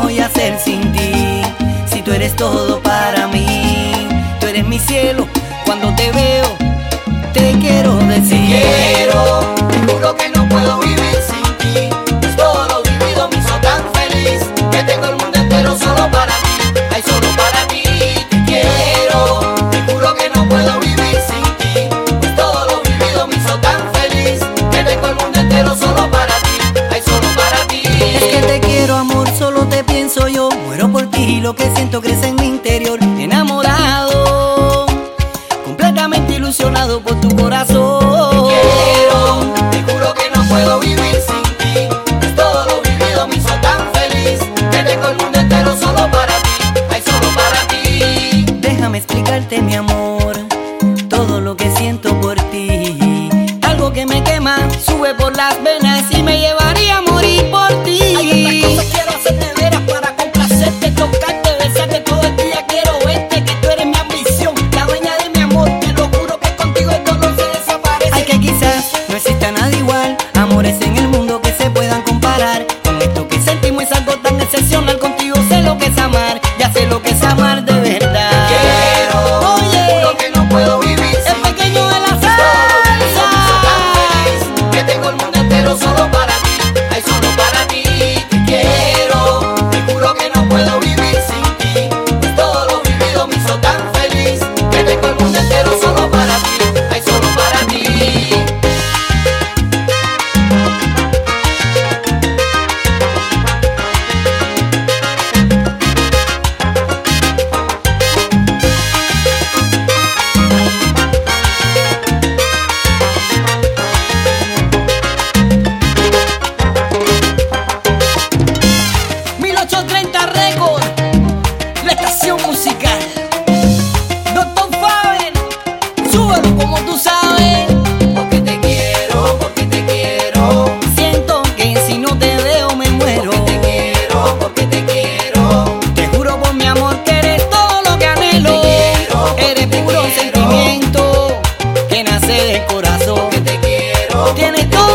voy a hacer sin ti? Si tú eres todo para mí, tú eres mi cielo, cuando te veo, te quiero decir. muero por ti y lo que siento crece en mi interior. Enamorado, completamente ilusionado por tu corazón. Quiero, te juro que no puedo vivir sin ti. Todo lo vivido me hizo tan feliz que el mundo entero solo para ti, hay solo para ti. Déjame explicarte, mi amor, todo lo que siento por ti. Algo que me quema, sube por las venas y me lleva. que hace lo que es amarte. que nace del corazón. Que te quiero. Tienes todo.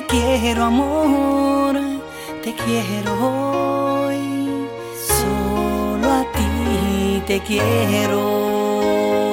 Te quiero amor, te quiero hoy, solo a ti te quiero.